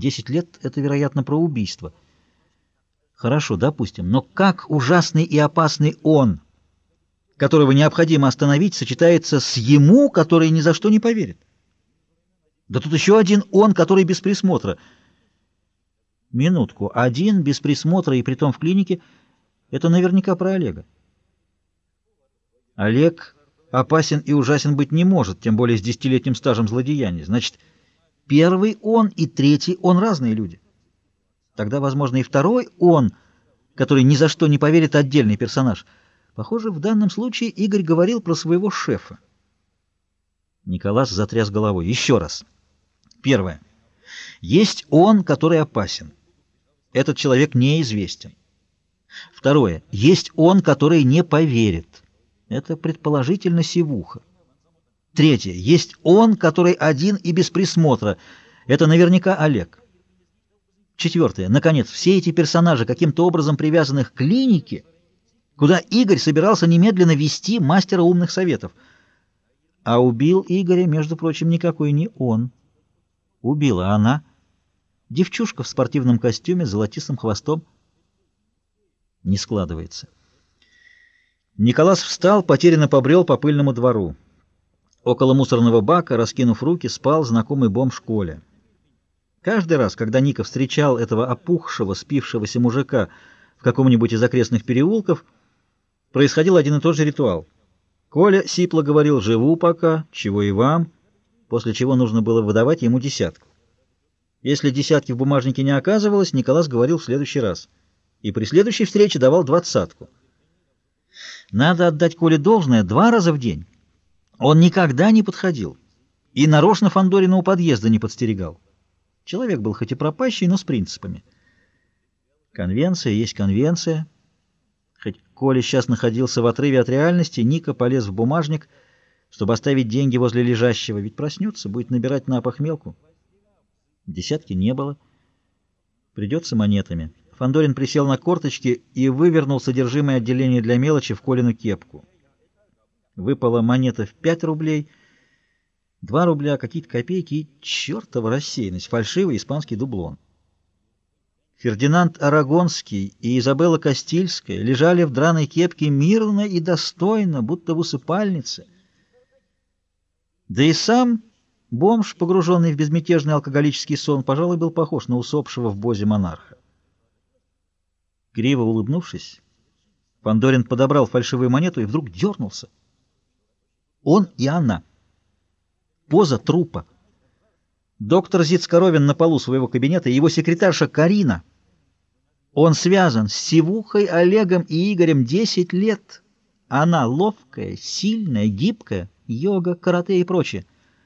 Десять лет — это, вероятно, про убийство. Хорошо, допустим, но как ужасный и опасный он, которого необходимо остановить, сочетается с ему, который ни за что не поверит? Да тут еще один он, который без присмотра. Минутку. Один без присмотра и притом в клинике — это наверняка про Олега. Олег опасен и ужасен быть не может, тем более с десятилетним стажем злодеяния. Значит, первый он и третий он разные люди. Тогда, возможно, и второй он, который ни за что не поверит, отдельный персонаж. Похоже, в данном случае Игорь говорил про своего шефа. Николас затряс головой. Еще раз. Первое. Есть он, который опасен. Этот человек неизвестен. Второе. Есть он, который не поверит. Это предположительно сивуха. Третье. Есть он, который один и без присмотра. Это наверняка Олег. Четвертое. Наконец, все эти персонажи каким-то образом привязаны к клинике, куда Игорь собирался немедленно вести мастера умных советов. А убил Игоря, между прочим, никакой не он. Убила она. Девчушка в спортивном костюме с золотистым хвостом. Не складывается. Николас встал, потерянно побрел по пыльному двору. Около мусорного бака, раскинув руки, спал знакомый бомж Коля. Каждый раз, когда Ника встречал этого опухшего, спившегося мужика в каком-нибудь из окрестных переулков, происходил один и тот же ритуал. Коля сипло говорил «живу пока, чего и вам», после чего нужно было выдавать ему десятку. Если десятки в бумажнике не оказывалось, Николас говорил в следующий раз. И при следующей встрече давал двадцатку. Надо отдать Коле должное два раза в день. Он никогда не подходил и нарочно Фандорина у подъезда не подстерегал. Человек был хоть и пропащий, но с принципами. Конвенция есть конвенция. Хоть Коля сейчас находился в отрыве от реальности, Ника полез в бумажник, чтобы оставить деньги возле лежащего, ведь проснется, будет набирать на похмелку. Десятки не было. Придется монетами. Фандорин присел на корточки и вывернул содержимое отделения для мелочи в Колину кепку. Выпала монета в пять рублей, два рубля, какие-то копейки и чертова рассеянность, фальшивый испанский дублон. Фердинанд Арагонский и Изабелла Кастильская лежали в драной кепке мирно и достойно, будто в усыпальнице. Да и сам бомж, погруженный в безмятежный алкоголический сон, пожалуй, был похож на усопшего в бозе монарха. Криво улыбнувшись, Пандорин подобрал фальшивую монету и вдруг дернулся. Он и она. Поза трупа. Доктор Зицкоровин на полу своего кабинета и его секретарша Карина. Он связан с Сивухой, Олегом и Игорем 10 лет. Она ловкая, сильная, гибкая, йога, карате и прочее.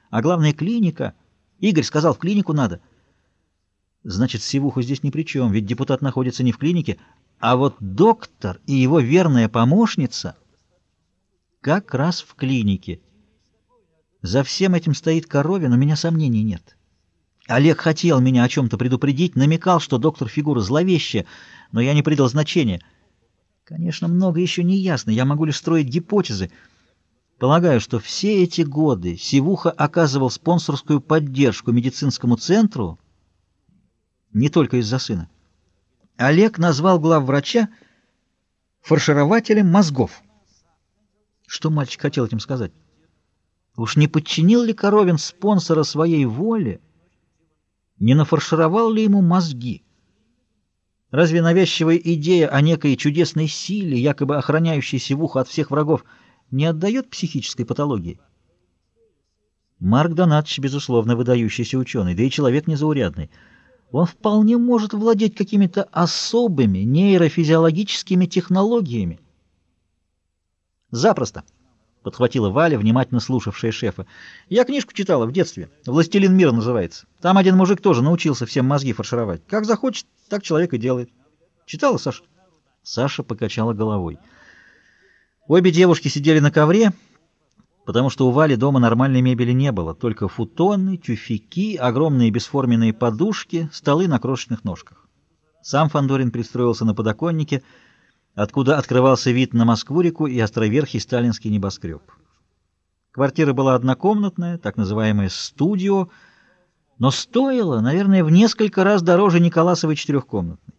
А главное, клиника. Игорь сказал, в клинику надо. Значит, Сивуха здесь ни при чем, ведь депутат находится не в клинике, а вот доктор и его верная помощница как раз в клинике. За всем этим стоит Коровин, у меня сомнений нет. Олег хотел меня о чем-то предупредить, намекал, что доктор фигура зловещая, но я не придал значения. Конечно, много еще не ясно, я могу лишь строить гипотезы. Полагаю, что все эти годы Сивуха оказывал спонсорскую поддержку медицинскому центру, не только из-за сына. Олег назвал главврача фарширователем мозгов. Что мальчик хотел этим сказать? Уж не подчинил ли Коровин спонсора своей воле? Не нафаршировал ли ему мозги? Разве навязчивая идея о некой чудесной силе, якобы охраняющей Севуху от всех врагов, не отдает психической патологии? Марк Донатович, безусловно, выдающийся ученый, да и человек незаурядный — он вполне может владеть какими-то особыми нейрофизиологическими технологиями. Запросто, подхватила Валя, внимательно слушавшая шефа. Я книжку читала в детстве. «Властелин мира» называется. Там один мужик тоже научился всем мозги фаршировать. Как захочет, так человек и делает. Читала, Саша? Саша покачала головой. Обе девушки сидели на ковре, потому что у Вали дома нормальной мебели не было, только футоны, тюфяки, огромные бесформенные подушки, столы на крошечных ножках. Сам Фандорин пристроился на подоконнике, откуда открывался вид на Москву-реку и островерхий сталинский небоскреб. Квартира была однокомнатная, так называемое «студио», но стоило, наверное, в несколько раз дороже Николасовой четырехкомнатной.